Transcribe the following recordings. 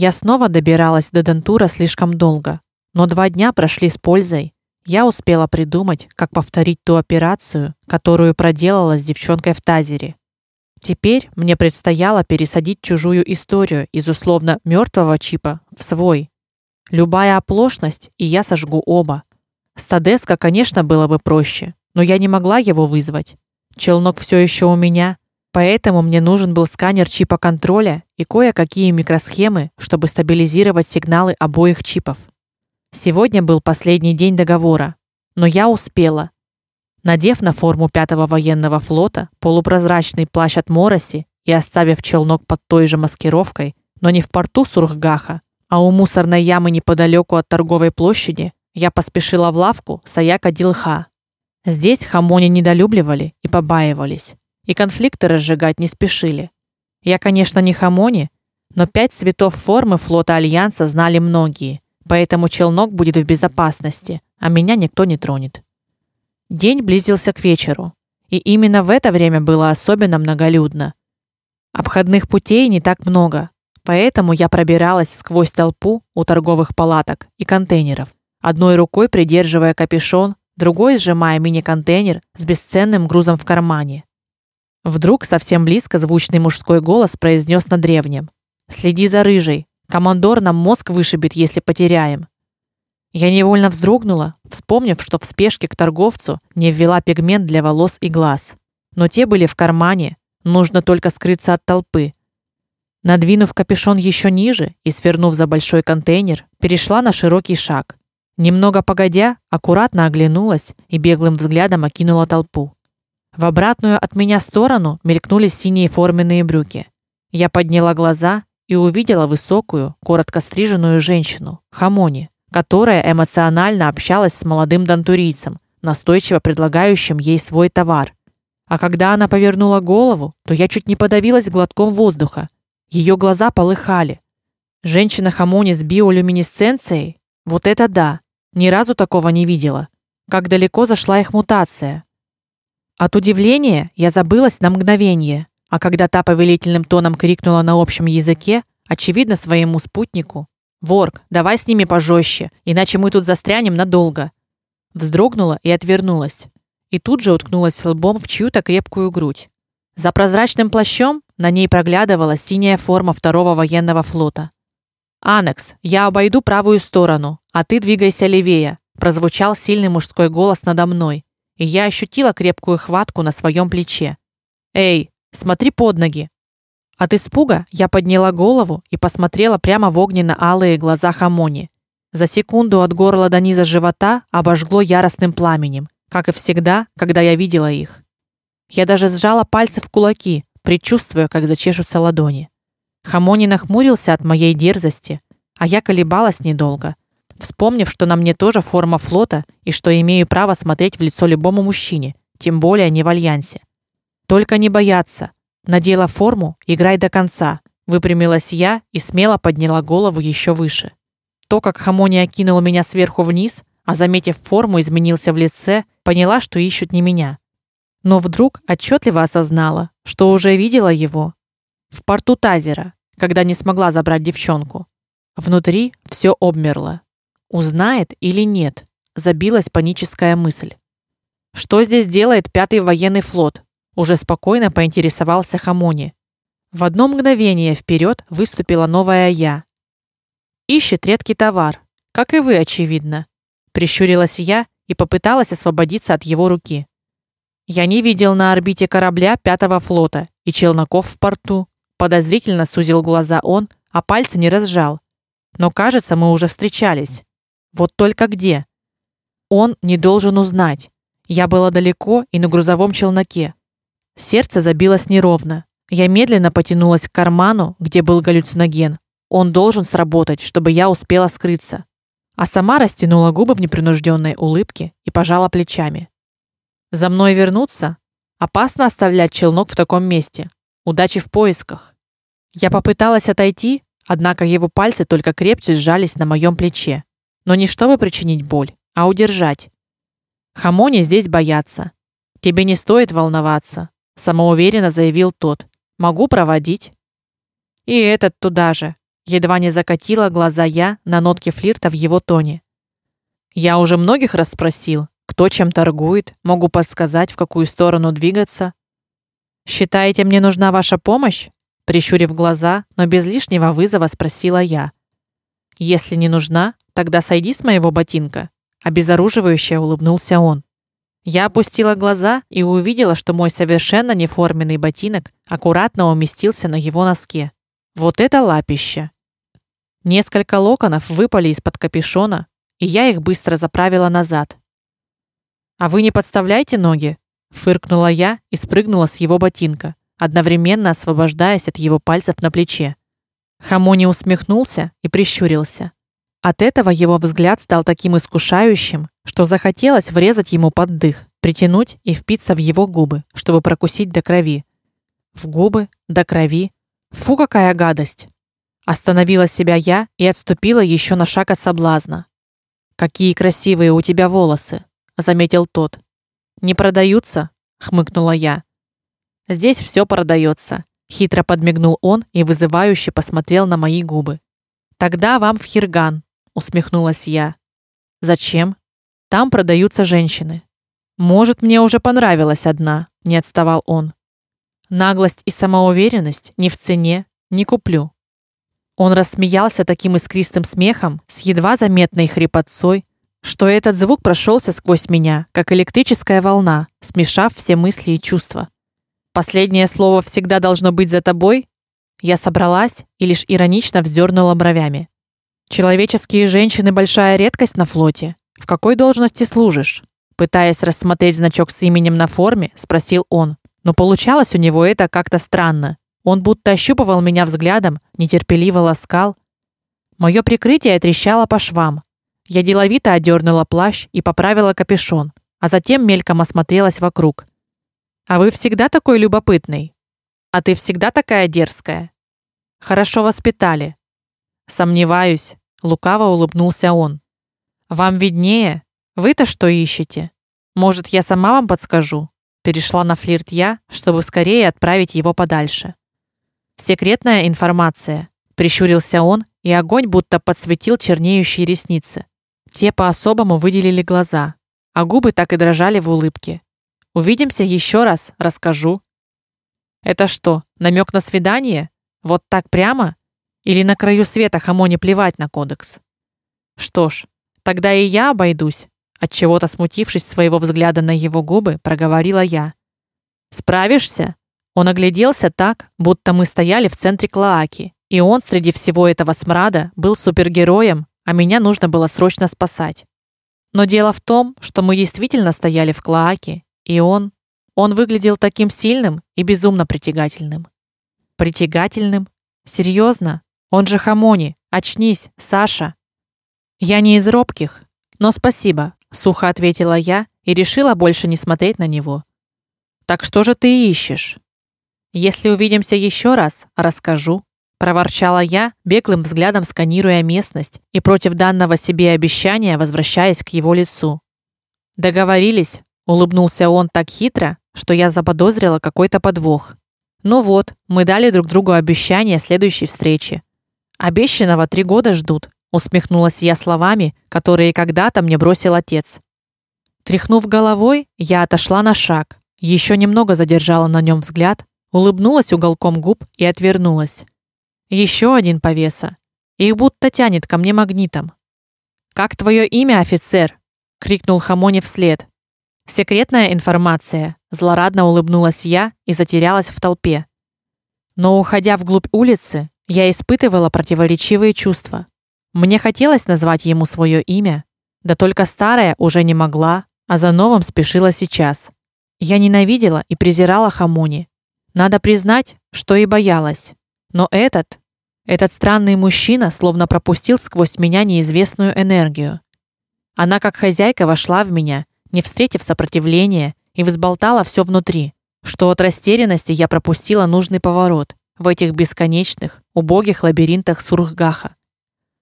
Я снова добиралась до Дентура слишком долго, но два дня прошли с пользой. Я успела придумать, как повторить ту операцию, которую проделала с девчонкой в тазере. Теперь мне предстояло пересадить чужую историю из условно мертвого чипа в свой. Любая оплошность, и я сожгу оба. Стадеска, конечно, было бы проще, но я не могла его вызвать. Челнок все еще у меня, поэтому мне нужен был сканер чипа контроля и кое-какие микросхемы, чтобы стабилизировать сигналы обоих чипов. Сегодня был последний день договора, но я успела. Надев на форму пятого военного флота полупрозрачный плащ от Мороси и оставив челнок под той же маскировкой, но не в порту Сурхгаха, а у мусорной ямы неподалеку от торговой площади, я поспешила в лавку Саяка Дилха. Здесь хамони недолюбливали и побаивались, и конфликты разжигать не спешили. Я, конечно, не хамони, но пять цветов формы флота альянса знали многие, поэтому челнок будет в безопасности, а меня никто не тронет. День близился к вечеру, и именно в это время было особенно многолюдно. Обходных путей не так много, поэтому я пробиралась сквозь толпу у торговых палаток и контейнеров, одной рукой придерживая капюшон, другой сжимая мини-контейнер с бесценным грузом в кармане. Вдруг совсем близко звучный мужской голос произнес на древнем: "Следи за рыжей, командор нам мозг вышибет, если потеряем". Я невольно вздрогнула, вспомнив, что в спешке к торговцу не ввела пигмент для волос и глаз. Но те были в кармане, нужно только скрыться от толпы. Надвинув капюшон еще ниже и свернув за большой контейнер, перешла на широкий шаг. Немного погодя, аккуратно оглянулась и беглым взглядом окинула толпу. В обратную от меня сторону мелькнули синие форменные брюки. Я подняла глаза и увидела высокую, коротко стриженную женщину, Хамони, которая эмоционально общалась с молодым дантурийцем, настойчиво предлагающим ей свой товар. А когда она повернула голову, то я чуть не подавилась глотком воздуха. Ее глаза полыхали. Женщина Хамони с биолюминесценцией? Вот это да. Ни разу такого не видела. Как далеко зашла их мутация. От удивления я забылась на мгновение, а когда та повелительным тоном крикнула на общем языке, очевидно своему спутнику: "Ворк, давай с ними пожестче, иначе мы тут застрянем надолго". Вздрогнула и отвернулась. И тут же уткнулась лбом в чью-то крепкую грудь. За прозрачным плащом на ней проглядывала синяя форма второго военного флота. Анекс, я обойду правую сторону, а ты двигайся левее, прозвучал сильный мужской голос надо мной, и я ощутила крепкую хватку на своем плече. Эй, смотри под ноги. От испуга я подняла голову и посмотрела прямо в огненно-алые глаза Хамони. За секунду от горла до низа живота обожгло яростным пламенем, как и всегда, когда я видела их. Я даже сжала пальцы в кулаки, предчувствуя, как зачешутся ладони. Хамони нахмурился от моей дерзости, а я колебалась недолго, вспомнив, что на мне тоже форма флота и что имею право смотреть в лицо любому мужчине, тем более не в альянсе. Только не бояться. Надела форму, играй до конца. Выпрямилась я и смело подняла голову еще выше. То, как Хамони окинул меня сверху вниз, а заметив форму, изменился в лице, поняла, что ищут не меня. Но вдруг отчетливо осознала, что уже видела его в порту Тазера, когда не смогла забрать девчонку. Внутри все обмерло. Узнает или нет? Забилась паническая мысль. Что здесь делает пятый военный флот? Уже спокойно поинтересовался Хамони. В одно мгновение вперед выступила новая я. Ищет редкий товар, как и вы, очевидно. Прищурилась я и попыталась освободиться от его руки. Я не видел на орбите корабля пятого флота и челноков в порту. Подозрительно сузил глаза он, а пальцы не разжал. Но, кажется, мы уже встречались. Вот только где? Он не должен узнать. Я была далеко и на грузовом челноке. Сердце забилось неровно. Я медленно потянулась к карману, где был галлюциноген. Он должен сработать, чтобы я успела скрыться. А сама растянула губы в непринужденной улыбке и пожала плечами. За мной вернуться? Опасно оставлять челнок в таком месте. Удачи в поисках. Я попыталась отойти, однако его пальцы только крепче сжались на моем плече, но не чтобы причинить боль, а удержать. Хамони здесь боятся. Тебе не стоит волноваться, самоуверенно заявил тот. Могу проводить. И этот туда же. едва не закатила глаза я на нотке флирта в его тоне. Я уже многих раз спросил, кто чем торгует, могу подсказать, в какую сторону двигаться. Считаете, мне нужна ваша помощь? прищурив глаза, но без лишнего вызова спросила я. Если не нужна, тогда сойди с моего ботинка, обезоруживающе улыбнулся он. Я опустила глаза и увидела, что мой совершенно неформенный ботинок аккуратно уместился на его носке. Вот это лапище. Несколько локонов выпали из-под капюшона, и я их быстро заправила назад. А вы не подставляйте ноги, фыркнула я и спрыгнула с его ботинка одновременно освобождаясь от его пальцев на плече. Хамони усмехнулся и прищурился. От этого его взгляд стал таким искушающим, что захотелось врезать ему под дых, притянуть и впиться в его губы, чтобы прокусить до крови. В губы, до крови. Фу, какая гадость. Остановила себя я и отступила еще на шаг от соблазна. Какие красивые у тебя волосы, заметил тот. Не продаются, хмыкнула я. Здесь все продается. Хитро подмигнул он и вызывающе посмотрел на мои губы. Тогда вам в Хирган, усмехнулась я. Зачем? Там продаются женщины. Может, мне уже понравилась одна, не отставал он. Наглость и самоуверенность не в цене, не куплю. Он рассмеялся таким искристым смехом, с едва заметной хрипотцой, что этот звук прошелся сквозь меня, как электрическая волна, смешав все мысли и чувства. Последнее слово всегда должно быть за тобой. Я собралась и лишь иронично вздернула бровями. Человеческие женщины большая редкость на флоте. В какой должности служишь? Пытаясь рассмотреть значок с именем на форме, спросил он. Но получалось у него это как-то странно. Он будто ощупывал меня взглядом, нетерпеливо ласкал. Моё прикрытие трещало по швам. Я деловито одернула плащ и поправила капюшон, а затем мельком осмотрелась вокруг. А вы всегда такой любопытный? А ты всегда такая дерзкая? Хорошо воспитали. Сомневаюсь, лукаво улыбнулся он. Вам виднее. Вы-то что ищете? Может, я сама вам подскажу? Перешла на флирт я, чтобы скорее отправить его подальше. Секретная информация, прищурился он, и огонь будто подсветил чернеющие ресницы. Те по-особому выделили глаза, а губы так и дрожали в улыбке. Увидимся еще раз, расскажу. Это что, намек на свидание? Вот так прямо? Или на краю света Хамоне плевать на кодекс? Что ж, тогда и я обойдусь, от чего-то смутившись своего взгляда на его губы, проговорила я. Справишься? Он огляделся так, будто мы стояли в центре Клоаки, и он среди всего этого смрада был супергероем, а меня нужно было срочно спасать. Но дело в том, что мы действительно стояли в Клоаке, и он, он выглядел таким сильным и безумно притягательным. Притягательным? Серьезно? Он же Хамони. Очнись, Саша. Я не из робких, но спасибо, сухо ответила я и решила больше не смотреть на него. Так что же ты ищешь? Если увидимся еще раз, расскажу, проворчала я, беглым взглядом сканируя местность и против данного себе обещания возвращаясь к его лицу. Договорились, Улыбнулся он так хитро, что я заподозрила какой-то подвох. Ну вот, мы дали друг другу обещание следующей встречи. Обещанного три года ждут, усмехнулась я словами, которые когда-то мне бросил отец. Тряхнув головой, я отошла на шаг, еще немного задержала на нем взгляд, улыбнулась уголком губ и отвернулась. Еще один повеса. Их будто тянет ко мне магнитом. Как твое имя, офицер? крикнул Хамони вслед, Секретная информация, злорадно улыбнулась я и затерялась в толпе. Но уходя вглубь улицы, я испытывала противоречивые чувства. Мне хотелось назвать ему свое имя, да только старое уже не могла, а за новым спешила сейчас. Я ненавидела и презирала Хамуни. Надо признать, что и боялась. Но этот, этот странный мужчина словно пропустил сквозь меня неизвестную энергию. Она как хозяйка вошла в меня не встретив сопротивления, и взболтала все внутри, что от растерянности я пропустила нужный поворот в этих бесконечных, убогих лабиринтах Сурхгаха.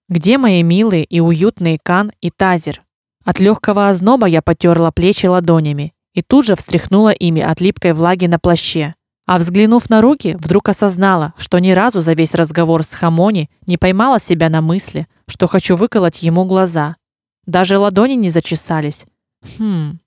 Где мои милые и уютные Кан и Тазер? От легкого озноба я потерла плечи ладонями и тут же встряхнула ими от липкой влаги на плаще. А взглянув на руки, вдруг осознала, что ни разу за весь разговор с Хамони не поймала себя на мысли, что хочу выколоть ему глаза. Даже ладони не зачесались. Хм.